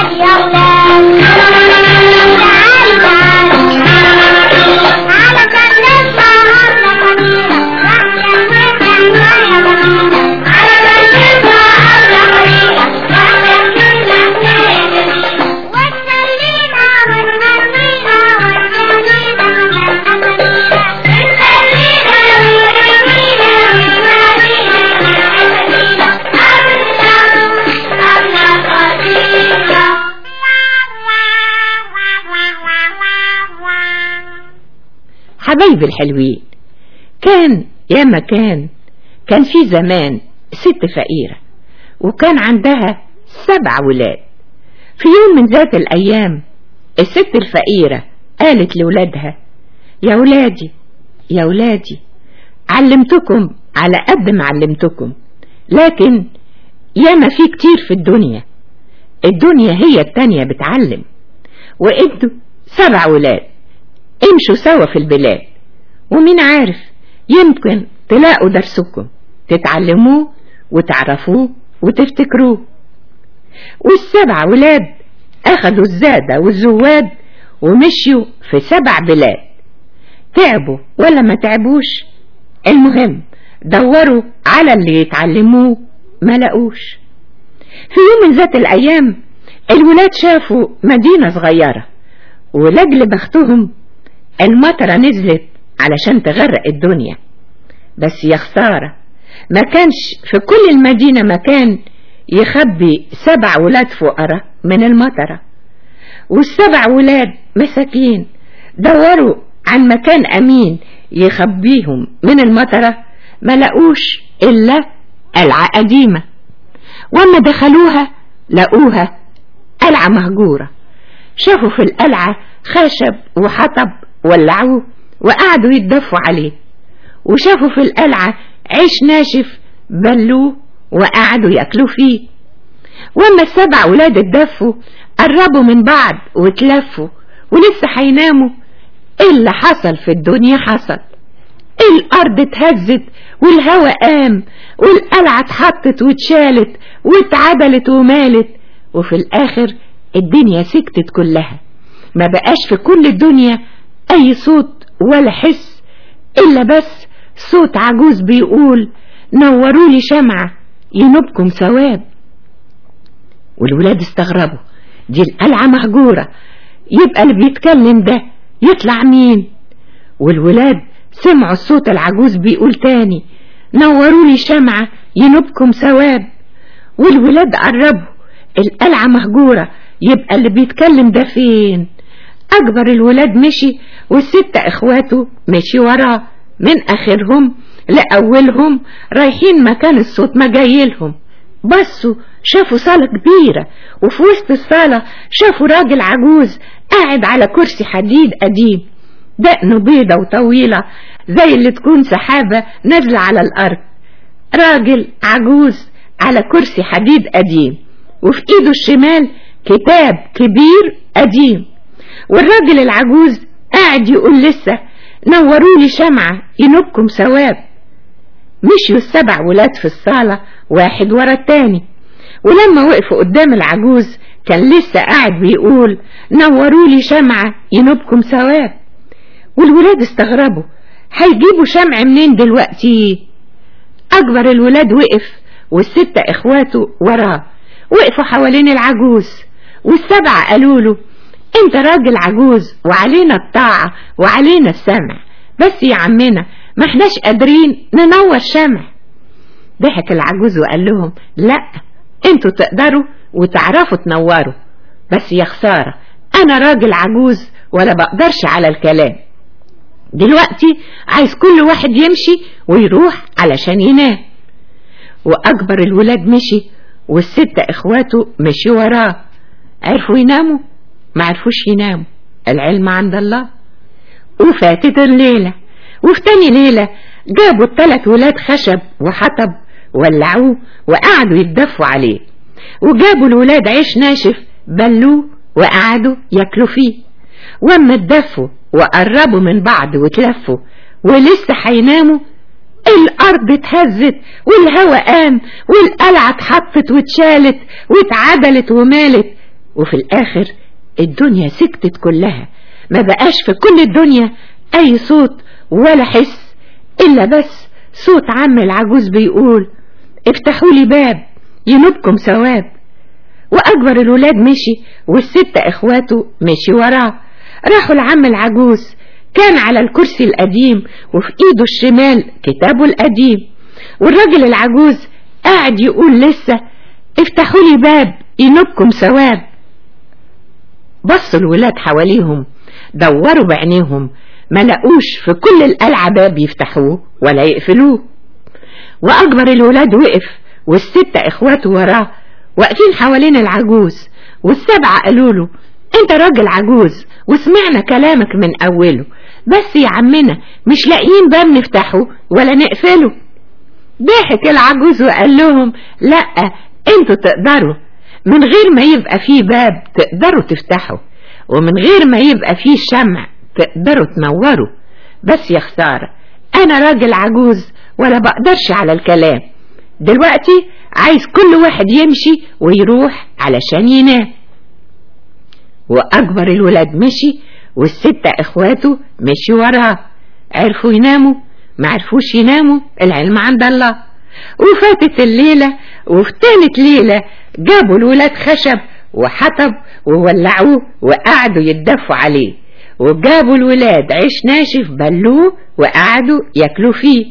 اليوم حبايبي الحلوين. كان يا مكان كان في زمان ست فقيرة وكان عندها سبع ولاد. في يوم من ذات الأيام الست الفقيرة قالت لولادها يا ولادي يا ولادي علمتكم على قد ما علمتكم لكن ياما في كتير في الدنيا. الدنيا هي التانية بتعلم وإنتوا سبع ولاد. امشوا سوا في البلاد. ومين عارف يمكن تلاقوا درسكم تتعلموه وتعرفوه وتفتكروه. والسبع ولاد أخدوا الزادة والزواد ومشيوا في سبع بلاد. تعبوا ولا ما تعبوش؟ المهم دوروا على اللي يتعلموه ما لقوش. في يوم من ذات الأيام الولاد شافوا مدينة صغيرة ولجل بختهم المطرة نزلت علشان تغرق الدنيا. بس يا خسارة ما كانش في كل المدينة مكان يخبي سبع ولاد فقراء من المطرة. والسبع ولاد مساكين دوروا عن مكان أمين يخبيهم من المطرة ما لقوش إلا قلعة قديمة وما دخلوها لقوها قلعة مهجورة. شافوا في القلعة خشب وحطب ولعوه وقعدوا يتدفوا عليه. وشافوا في القلعة عيش ناشف بلوه وقعدوا ياكلوا فيه. واما السبع ولاد اتدفوا قربوا من بعض وتلفوا ولسه هيناموا. إيه اللي حصل في الدنيا؟ حصل. الأرض اتهزت والهوا قام والقلعة اتحطت واتشالت واتعدلت ومالت. وفي الآخر الدنيا سكتت كلها. ما بقاش في كل الدنيا أي صوت ولا حس إلا بس صوت عجوز بيقول نوروا لي شمعة ينوبكم ثواب. والولاد استغربوا دي القلعة مهجورة يبقى اللي بيتكلم ده يطلع مين؟ والولاد سمعوا الصوت العجوز بيقول تاني نوروا لي شمعة ينوبكم ثواب. والولاد قربوا القلعة مهجورة يبقى اللي بيتكلم ده فين؟ أكبر الولاد مشي والست إخواته مشي وراه. من آخرهم لأولهم رايحين مكان الصوت ما جايلهم بصوا شافوا صالة كبيرة وفي وسط الصالة شافوا راجل عجوز قاعد على كرسي حديد قديم. دقنه بيضة وطويلة زي اللي تكون سحابة نازلة على الأرض. راجل عجوز على كرسي حديد قديم وفي إيده الشمال كتاب كبير قديم. والراجل العجوز قاعد يقول لسه نوروا لي شمعة ينوبكم ثواب. مشيوا السبع ولاد في الصالة واحد ورا التاني. ولما وقفوا قدام العجوز كان لسه قاعد بيقول نوروا لي شمعة ينوبكم ثواب. والولاد استغربوا هيجيبوا شمع منين دلوقتي؟ أكبر الولاد وقف والستة إخواته وراه. وقفوا حوالين العجوز والسبعة قالوا له انت راجل عجوز وعلينا الطاعة وعلينا السمع. بس يا عمنا ما احناش قادرين ننور شمع. ضحك العجوز وقال لهم لا أنتوا تقدروا وتعرفوا تنوروا. بس يا خسارة أنا راجل عجوز ولا بقدرش على الكلام. دلوقتي عايز كل واحد يمشي ويروح علشان ينام. وأكبر الولاد مشي والستة إخواته مشي وراه. عرفوا يناموا؟ ما عرفوش يناموا. العلم عند الله. وفاتت الليلة. وفي تاني ليلة جابوا التلات ولاد خشب وحطب ولعوه وقعدوا يتدفوا عليه. وجابوا الولاد عيش ناشف بلوه وقعدوا ياكلوا فيه. واما اتدفوا وقربوا من بعض وتلفوا ولسه هيناموا الأرض اتهزت والهوا قام والقلعة اتحطت واتشالت واتعدلت ومالت. وفي الآخر الدنيا سكتت كلها. ما بقاش في كل الدنيا أي صوت ولا حس إلا بس صوت عم العجوز بيقول افتحوا لي باب ينوبكم ثواب. وأكبر الولاد مشي والستة إخواته مشي وراه. راحوا لعم العجوز كان على الكرسي القديم وفي إيده الشمال كتابه القديم. والراجل العجوز قاعد يقول لسه افتحوا لي باب ينوبكم ثواب. بصوا الولاد حواليهم دوروا بعينيهم ما لقوش في كل القلعة باب يفتحوه ولا يقفلوه. وأكبر الولاد وقف والستة إخواته وراه واقفين حوالين العجوز والسبعة قالوا له أنت راجل عجوز وسمعنا كلامك من أوله بس يا عمنا مش لاقيين باب نفتحه ولا نقفله. ضحك العجوز وقال لهم لأ أنتوا تقدروا. من غير ما يبقى فيه باب تقدروا تفتحوا ومن غير ما يبقى فيه شمع تقدروا تنوروا بس يا خسارة أنا راجل عجوز ولا بقدرش على الكلام. دلوقتي عايز كل واحد يمشي ويروح علشان ينام. وأكبر الولاد مشي والستة إخواته مشي وراه. عرفوا يناموا ما عرفوش يناموا العلم عند الله. وفاتت الليلة وفي تالت ليلة جابوا الولاد خشب وحطب وولعوه وقعدوا يتدفوا عليه. وجابوا الولاد عيش ناشف بلوه وقعدوا ياكلوا فيه.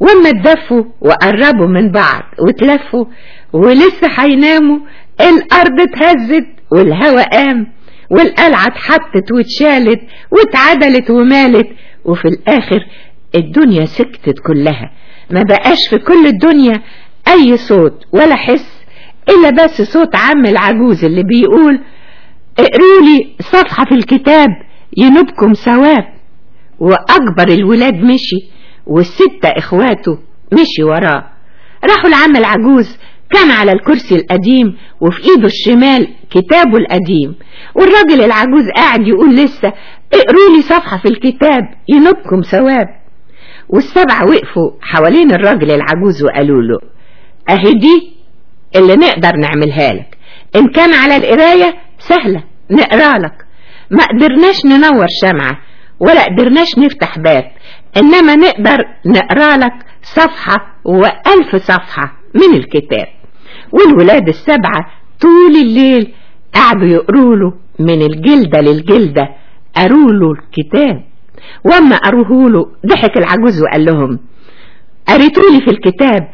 واما اتدفوا وقربوا من بعض وتلفوا ولسه هيناموا الأرض اتهزت والهوا قام والقلعة اتحطت واتشالت واتعدلت ومالت وفي الآخر الدنيا سكتت كلها. ما بقاش في كل الدنيا أي صوت ولا حس إلا بس صوت عم العجوز اللي بيقول اقروا لي صفحة في الكتاب ينوبكم ثواب. وأكبر الولاد مشي والستة إخواته مشي وراه راحوا العم العجوز كان على الكرسي القديم وفي إيده الشمال كتابه القديم. والراجل العجوز قاعد يقول لسه اقروا لي صفحة في الكتاب ينوبكم ثواب. والسبعة وقفوا حوالين الراجل العجوز وقالوا له أهي دي اللي نقدر نعملها لك. إن كان على القراية سهلة نقرأ لك. ما قدرناش ننور شمعة ولا قدرناش نفتح باب إنما نقدر نقرأ لك صفحة وألف صفحة من الكتاب. والولاد السبعة طول الليل قعدوا يقروا له من الجلدة للجلدة قروا له الكتاب. واما قروه له ضحك العجوز وقال لهم قريتولي في الكتاب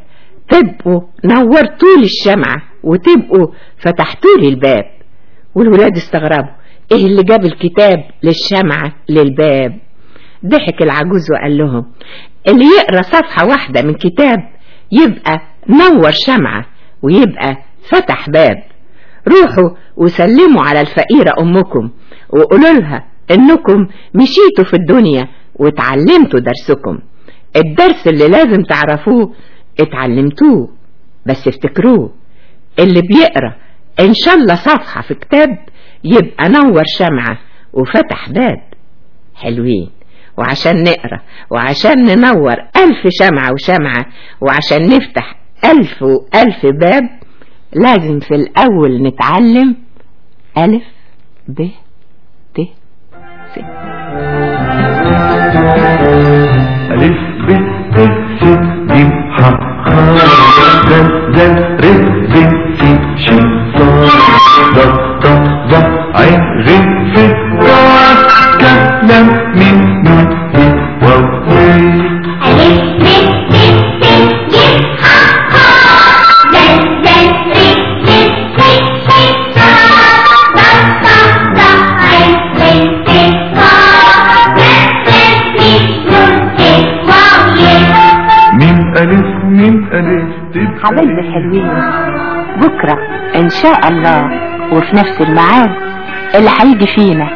تبقوا نورتولي الشمعة وتبقوا فتحتولي الباب. والولاد استغربوا إيه اللي جاب الكتاب للشمعة للباب؟ ضحك العجوز وقال لهم اللي يقرأ صفحة واحدة من كتاب يبقى نور شمعة ويبقى فتح باب. روحوا وسلموا على الفقيرة أمكم وقولوا لها إنكم مشيتوا في الدنيا وتعلمتوا درسكم. الدرس اللي لازم تعرفوه اتعلمتوه بس افتكروه. اللي بيقرأ إن شاء الله صفحة في كتاب يبقى نور شمعة وفتح باب. حلوين. وعشان نقرأ وعشان ننور ألف شمعة وشمعة وعشان نفتح ألف وألف باب لازم في الأول نتعلم ألف ب. Sí. حبايبي حلوين. بكرة إن شاء الله وفي نفس الميعاد اللي هيجي فينا.